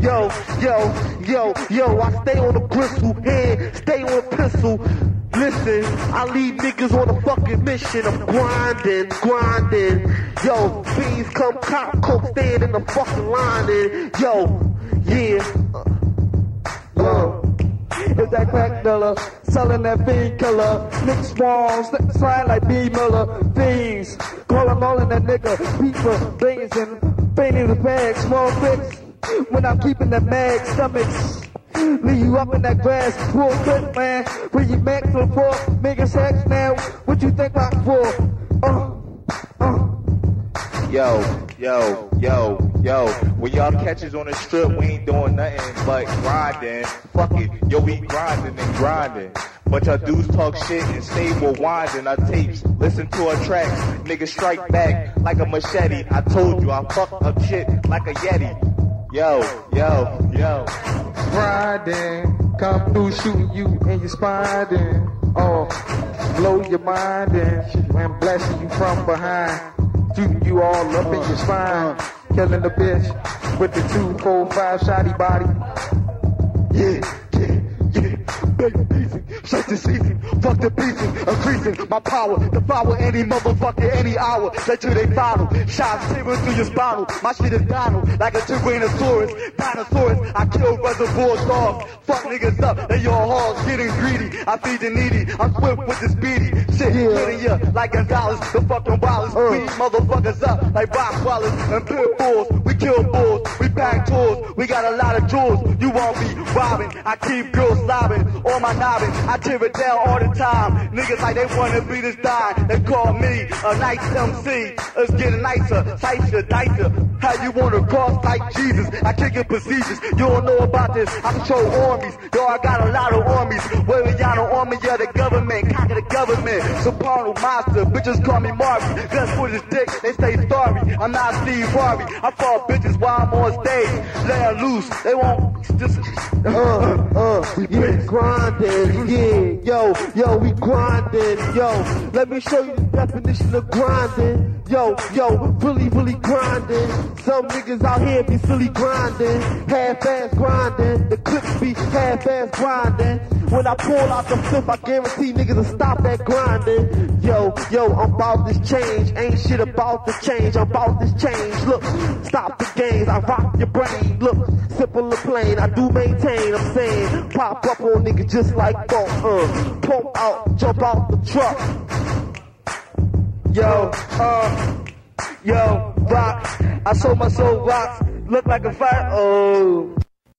Yo, yo, yo, yo, I stay on the gristle, head, stay on the pistol. Listen, I leave niggas on a fucking mission. I'm grinding, grinding. Yo, beans come cop, coke stand in the fucking line. Yo, yeah. Uh, is that crack dealer, selling that fiend killer. Nick Swan, slide like B Miller, fiends. Call them all in that nigga, people, billions and painting the bag, small bricks. When I'm keeping that mag stomachs. Leave you up in that grass, full quick, man. Bring you max to the floor, making sex now. What you think I'm for? Uh, uh. Yo, yo, yo, yo. When y'all catches on the strip, we ain't doing nothing but grinding. Fuck it, yo, we grinding and grinding. But y'all dudes talk shit and stay winding our tapes. Listen to our tracks, niggas strike back like a machete. I told you I fuck up shit like a yeti. Yo, yo, yo. Grinding, come through shooting you in your spine. Oh, blow your mind and, and blessing you from behind. Shooting you all up in your spine. Killing the bitch with the two, four, five shotty body. Yeah, Baby, Straight to season, fuck the beefing, increasing my power, devour any motherfucker any hour. Straight you they final, shots tearing through your spinal. My shit is dino, like a Tyrannosaurus, dinosaurs. I kill reservoir dogs, fuck niggas up, they your hogs getting greedy. I feed the needy, I'm swift with the speedy. Shit, yeah. hitting ya like Gonzalez, the fucking wildest. Uh. Beat motherfuckers up like Rottweilers and pit bulls. We kill bulls, we pack tours, we got a lot of jewels. You won't be robbing, I keep girls slobbing on my nobbin. I tear it down all the time. Niggas like they wanna be this die. They call me a nice MC. It's getting nicer, nicer, nicer. How you wanna cross like Jesus? I kick it procedures. You don't know about this. I control armies. Yo, I got a lot of armies. Where y'all the army of the government. Cock of the government. Soprano monster. Bitches call me Marvin. Guns for this dick. They stay. I'm not Steve Harvey. I fall bitches while I'm on stage. Lay her loose. They won't just. Uh, uh, we been grinding. Yeah yeah, yo, yo, we grinding, yo. Let me show you the definition of grinding. Yo, yo, really, really grinding. Some niggas out here be silly grinding, half-ass grinding. The clips be half-ass grinding. When I pull out the flip, I guarantee niggas will stop that grinding. Yo, yo, I'm about this change. Ain't shit about the change. I'm about this change. Look, stop the games. I rock your brain. Look, simple and plain. I do maintain. I'm saying, pop up on niggas just like that uh, pump out, jump out the truck. Yo, uh, yo, rock. I sold my soul rocks, look like a fire. Oh.